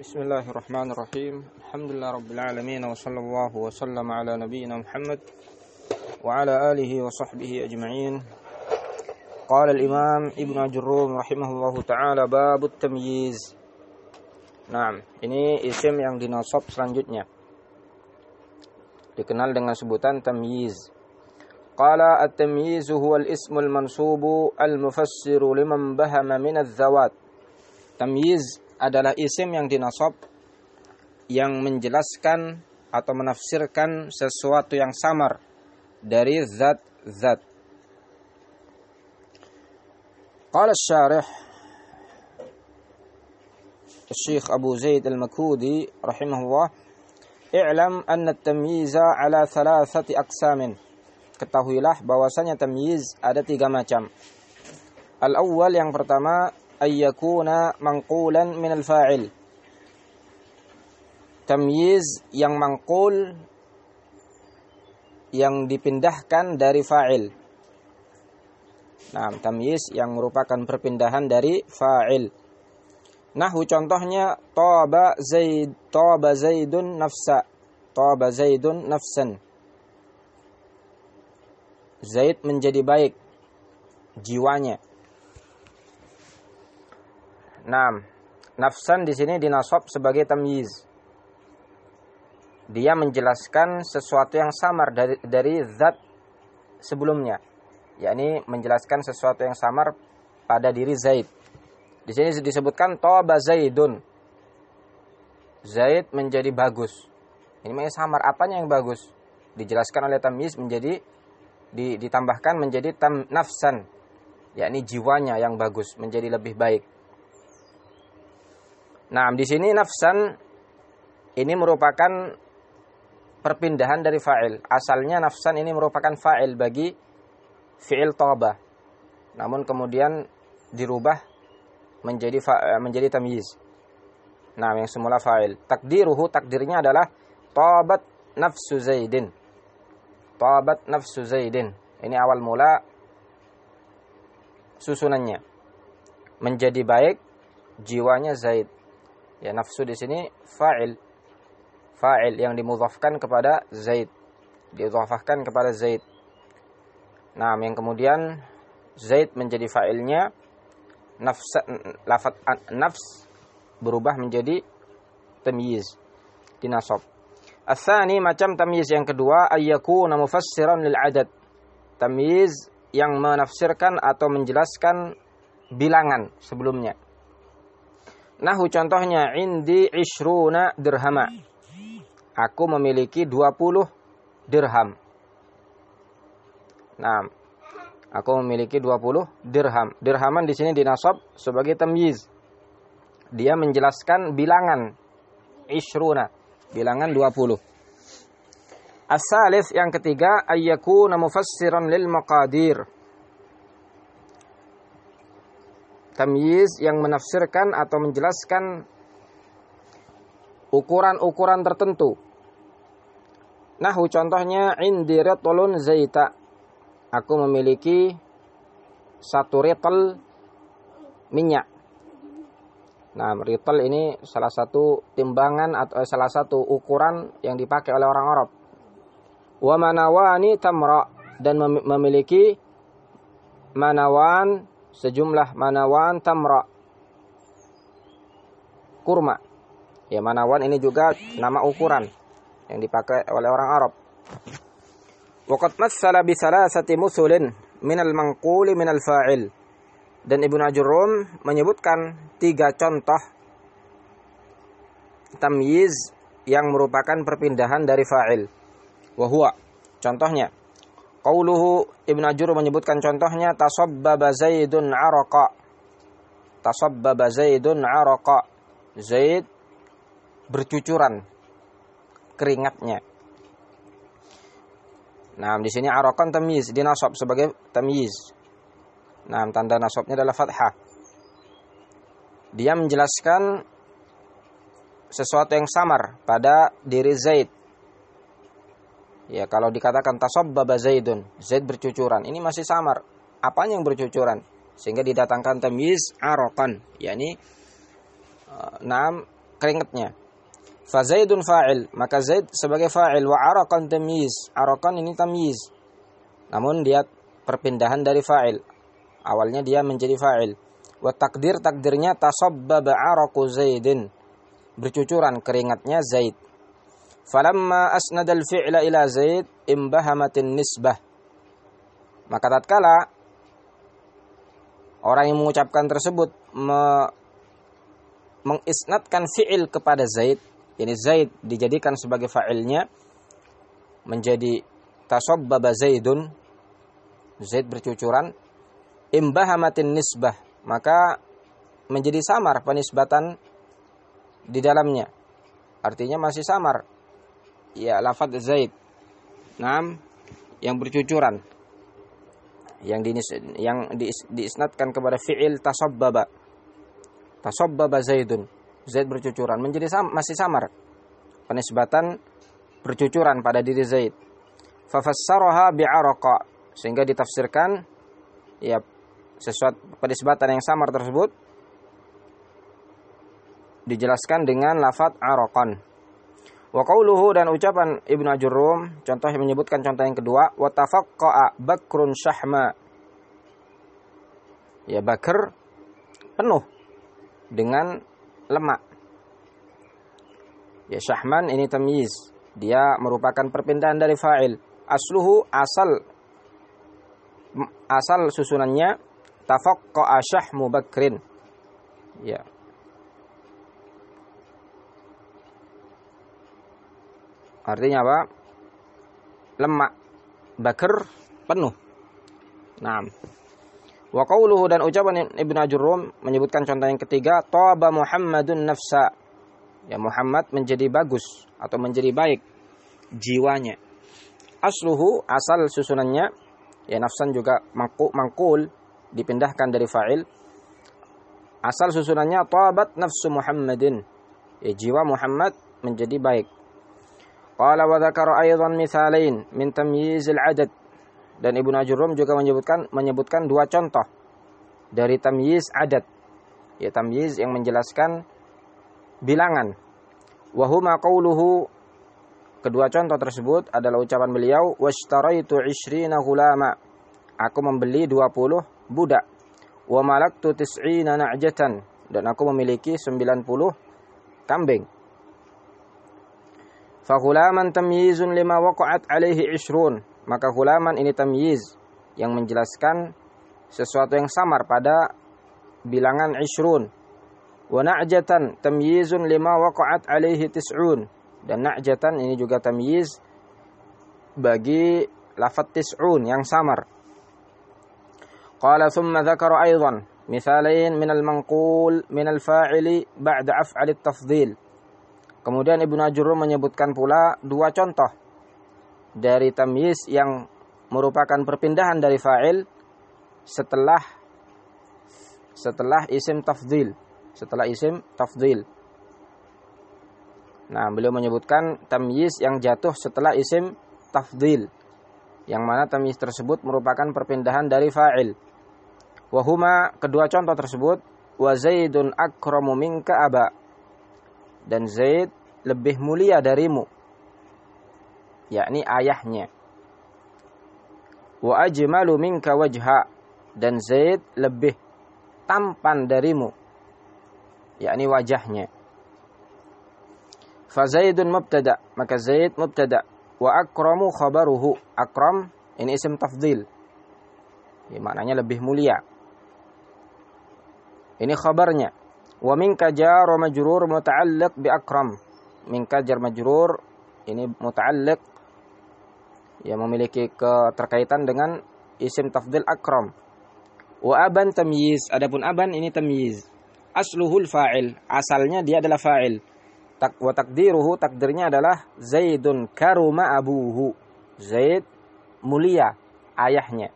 بسم الله الرحمن الرحيم الحمد لله رب العالمين وصلى الله وسلم على نبينا محمد وعلى آله وصحبه أجمعين قال الإمام ابن جروم رحمه الله تعالى باب التمييز Nah, ini isim yang dinasab selanjutnya. Dikenal dengan sebutan tamyiz. Qala at-tamyiz huwa al-ismu al-mansubu al-mufassiru liman bahama min adz-zawat. Tamyiz adalah isim yang dinasab yang menjelaskan atau menafsirkan sesuatu yang samar dari zat-zat. Qala syarih الشيخ أبو زيد المكودي رحمه الله اعلم أن التمييز على ثلاثة أقسام ketahuilah bahwasanya tamyiz ada tiga macam. Al-awwal yang pertama ayyakuna manqulan min al-fa'il. Tamyiz yang mangqul yang dipindahkan dari fa'il. Nah, tamyiz yang merupakan perpindahan dari fa'il. Nahu contohnya toba zaid toba zaidun nafsa toba zaidun nafsan. Zaid menjadi baik jiwanya. Nah, nafsan di sini dinasab sebagai tamyiz. Dia menjelaskan sesuatu yang samar dari dari zat sebelumnya, yakni menjelaskan sesuatu yang samar pada diri Zaid. Di sini disebutkan toba Zaidun. Zaid menjadi bagus. Ini memang samar. Apanya yang bagus? Dijelaskan oleh tamyiz menjadi ditambahkan menjadi tam nafsan, yakni jiwanya yang bagus, menjadi lebih baik. Nah, di sini nafsan ini merupakan perpindahan dari fa'il. Asalnya nafsan ini merupakan fa'il bagi fi'il toba. Namun kemudian dirubah menjadi menjadi tamyiz. Nah, yang semula fa'il. Takdiruhu takdirnya adalah tabat nafsu Zaidin. Tabat nafsu Zaidin. Ini awal mula susunannya. Menjadi baik jiwanya Zaid. Ya, nafsu di sini fa'il. Fa'il yang dimudhafkan kepada Zaid. Diudhafahkan kepada Zaid. Nah, yang kemudian Zaid menjadi fa'ilnya nafs lafat nafs berubah menjadi tamyiz dinasab. Asani macam tamyiz yang kedua ayyakuna mufassiran lil adad. Tamyiz yang menafsirkan atau menjelaskan bilangan sebelumnya. Nahu contohnya indi ishruna dirhama. Aku memiliki 20 dirham. Nah, Aku memiliki 20 dirham. Dirhaman di sini dinasab sebagai tamyiz. Dia menjelaskan bilangan ishruna, bilangan 20. As-salis yang ketiga ayyakuna mufassiran lil maqadir. Tamyiz yang menafsirkan atau menjelaskan ukuran-ukuran tertentu. Nahu contohnya indi zaita aku memiliki satu ritel minyak. Nah, ritel ini salah satu timbangan atau eh, salah satu ukuran yang dipakai oleh orang Arab. Wa manawani tamra dan memiliki manawan sejumlah manawan tamra kurma. Ya, manawan ini juga nama ukuran yang dipakai oleh orang Arab. Waqad massala bi salasati musulin minal manquli minal fa'il. Dan Ibnu Ajurum menyebutkan tiga contoh tamyiz yang merupakan perpindahan dari fa'il. Wahua. Contohnya. Qauluhu Ibnu Ajurum menyebutkan contohnya tasabbaba Zaidun araqa. Tasabbaba Zaidun araqa. Zaid bercucuran keringatnya. Nah, di sini arokan tamyiz dinasab sebagai tamyiz. Nah, tanda nasabnya adalah fathah. Dia menjelaskan sesuatu yang samar pada diri Zaid. Ya, kalau dikatakan tasabbaba Zaidun, Zaid bercucuran. Ini masih samar. Apanya yang bercucuran? Sehingga didatangkan tamyiz arokan, yakni uh, nam keringatnya. Fa Zaidun fa'il, maka Zaid sebagai fa'il wa araqan tamyiz. Araqan ini tamyiz. Namun dia perpindahan dari fa'il. Awalnya dia menjadi fa'il. Wa takdir takdirnya tasabbaba araqu Zaidin. Bercucuran keringatnya Zaid. Falamma asnadal fi'la ila Zaid imbahamatin nisbah. Maka tatkala orang yang mengucapkan tersebut me mengisnatkan fi'il kepada Zaid, ini Zaid dijadikan sebagai fa'ilnya menjadi tasabbaba Zaidun Zaid bercucuran imbahamatin nisbah maka menjadi samar penisbatan di dalamnya artinya masih samar ya lafaz Zaid Nam yang bercucuran yang di yang di, diisnatkan kepada fi'il tasabbaba. Tasabbaba Zaidun. Zaid bercucuran menjadi sam, masih samar. Penisbatan bercucuran pada diri Zaid. Fafassaraha bi'araqa sehingga ditafsirkan ya sesuatu penisbatan yang samar tersebut dijelaskan dengan lafaz araqan. Wa qawluhu dan ucapan Ibnu Ajurrum contoh yang menyebutkan contoh yang kedua wa tafaqqa'a bakrun syahma. Ya bakar penuh dengan lemak. Ya syahman ini tamyiz. Dia merupakan perpindahan dari fa'il. Asluhu asal asal susunannya tafaqqa'a syahmu bakrin. Ya, Artinya apa? Lemak bakar penuh. Nah. Wa qawluhu dan ucapan Ibnu Ajurrum menyebutkan contoh yang ketiga, taba Muhammadun nafsa. Ya Muhammad menjadi bagus atau menjadi baik jiwanya. Asluhu asal susunannya ya nafsan juga mangku, mangkul dipindahkan dari fa'il. Asal susunannya tabat nafsu Muhammadin. Ya jiwa Muhammad menjadi baik. Qala wa dzakara aidan mithalain min tamyizil adad. Dan Ibnu Ajurum juga menyebutkan menyebutkan dua contoh dari tamyiz adat. Ya tamyiz yang menjelaskan bilangan. Wa huma qawluhu kedua contoh tersebut adalah ucapan beliau washtaraitu 20 ghulama. Aku membeli 20 budak. Wa malaktu tis'ina na'jatan dan aku memiliki 90 kambing. Fahulaman tamyizun lima waqa'at alaihi ishrun. Maka hulaman ini tamyiz yang menjelaskan sesuatu yang samar pada bilangan ishrun. Wa na'jatan tamyizun lima waqa'at alaihi tis'un. Dan na'jatan ini juga tamyiz bagi lafat tis'un yang samar. Qala thumma dzakara aidan مثالين من المنقول من الفاعل بعد أفعل التفضيل Kemudian Ibnu Ajurum menyebutkan pula dua contoh dari tamyiz yang merupakan perpindahan dari fa'il setelah setelah isim tafdil, setelah isim tafdil. Nah, beliau menyebutkan tamyiz yang jatuh setelah isim tafdil. Yang mana tamyiz tersebut merupakan perpindahan dari fa'il. Wahuma kedua contoh tersebut wa Zaidun akramu minka aba dan Zaid lebih mulia darimu. Yakni ayahnya. Wa ajmalu minka wajha. Dan Zaid lebih tampan darimu. Yakni wajahnya. Fa Zaidun mubtada. Maka Zaid mubtada. Wa akramu khabaruhu. Akram ini isim tafdil ya, maknanya lebih mulia. Ini khabarnya Wa minka jar wa majrur muta'alliq bi akram. Minka jar majrur ini muta'alliq yang memiliki keterkaitan dengan isim tafdil akram. Wa aban tamyiz. Adapun aban ini tamyiz. Asluhul fa'il. Asalnya dia adalah fa'il. Tak wa takdiruhu takdirnya adalah Zaidun karuma abuhu. Zaid mulia ayahnya.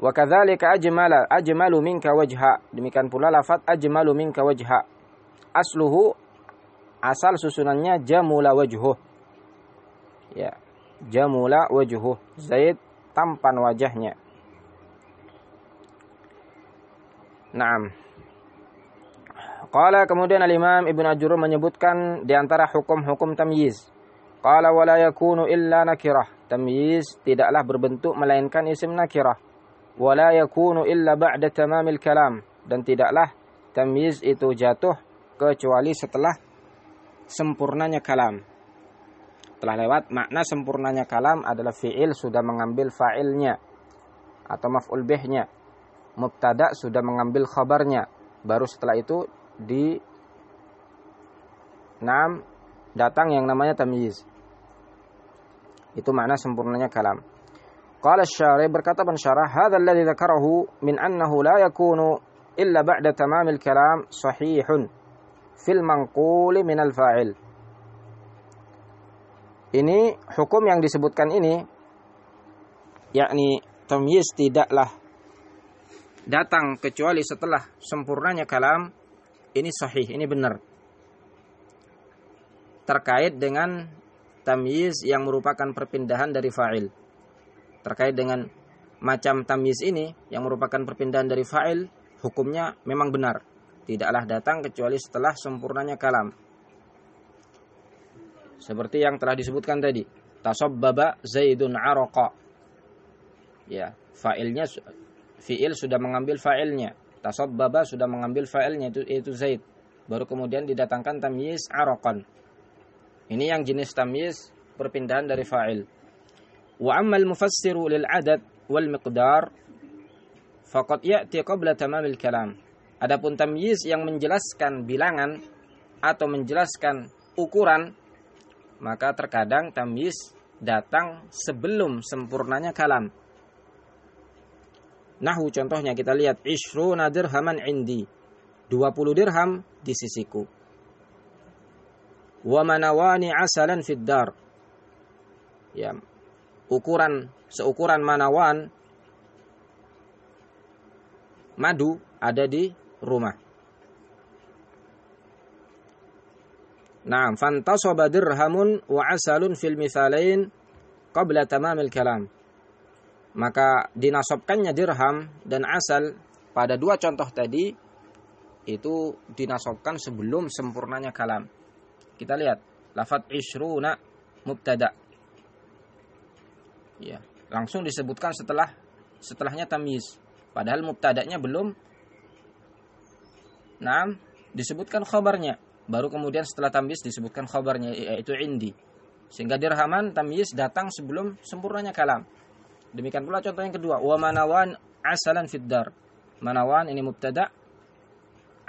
Wa kadzalika ajmala ajmalu minka wajha. Demikian pula lafaz ajmalu minka wajha. Asluhu asal susunannya jamula wajhuh. Ya. Jamula wajhuh. Zaid tampan wajahnya. Naam. Qala kemudian al-Imam Ibnu Ajurrum menyebutkan di antara hukum-hukum tamyiz. Qala wala yakunu illa nakirah. Tamyiz tidaklah berbentuk melainkan isim nakirah. Wala yakunu illa ba'da tamamil kalam dan tidaklah tamyiz itu jatuh kecuali setelah sempurnanya kalam. Telah lewat makna sempurnanya kalam adalah fi'il sudah mengambil fa'ilnya atau maf'ul bihnya. Mubtada sudah mengambil khabarnya. Baru setelah itu di enam datang yang namanya tamyiz. Itu makna sempurnanya kalam. Qala syari berkata pensyarah, "Hadza alladhi dzakarahu min annahu la yakunu illa ba'da tamamil kalam sahihun fil manquli min al-fa'il." Ini hukum yang disebutkan ini yakni tamyiz tidaklah datang kecuali setelah sempurnanya kalam ini sahih, ini benar. Terkait dengan tamyiz yang merupakan perpindahan dari fa'il. Terkait dengan macam tamyiz ini yang merupakan perpindahan dari fa'il, hukumnya memang benar. Tidaklah datang kecuali setelah sempurnanya kalam. Seperti yang telah disebutkan tadi. Tasabbaba Zaidun araqa. Ya, fa'ilnya fi'il sudah mengambil fa'ilnya tasabbaba sudah mengambil fa'ilnya itu yaitu Zaid. Baru kemudian didatangkan tamyiz araqan. Ini yang jenis tamyiz perpindahan dari fa'il. Lil adad wal miqdar faqad ya'ti qabla tamamil kalam. Adapun tamyiz yang menjelaskan bilangan atau menjelaskan ukuran maka terkadang tamyiz datang sebelum sempurnanya kalam. Nahu contohnya kita lihat ishruna dirhaman indi. 20 dirham di sisiku. Wa manawani asalan fid dar. Ya. Ukuran seukuran manawan madu ada di rumah. Nah, fantasaba dirhamun wa asalun fil mithalain qabla tamamil kalam maka dinasobkannya dirham dan asal pada dua contoh tadi itu dinasobkan sebelum sempurnanya kalam. Kita lihat lafat ishruna mubtada. Ya, langsung disebutkan setelah setelahnya tamyiz. Padahal mubtadanya belum Nah, disebutkan khabarnya. Baru kemudian setelah tamyiz disebutkan khabarnya yaitu indi. Sehingga dirhaman tamyiz datang sebelum sempurnanya kalam. Demikian pula contoh yang kedua, wa manawan asalan fiddar. Manawan ini mubtada.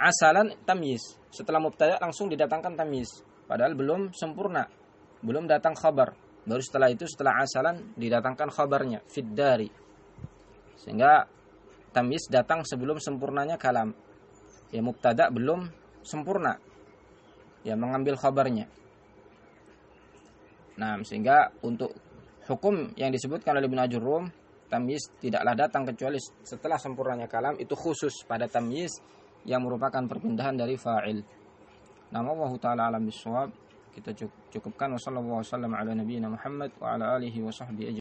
Asalan tamyiz. Setelah mubtada langsung didatangkan tamyiz. Padahal belum sempurna. Belum datang khabar. Baru setelah itu setelah asalan didatangkan khabarnya fiddari. Sehingga tamyiz datang sebelum sempurnanya kalam. Ya mubtada belum sempurna. Ya mengambil khabarnya. Nah, sehingga untuk hukum yang disebutkan oleh Ibnu Ajurum tamyiz tidaklah datang kecuali setelah sempurnanya kalam itu khusus pada tamyiz yang merupakan perpindahan dari fa'il. Nama Allah taala alam bisawab. Kita cukupkan wasallallahu wasallam ala nabiyina Muhammad wa ala alihi wa sahbihi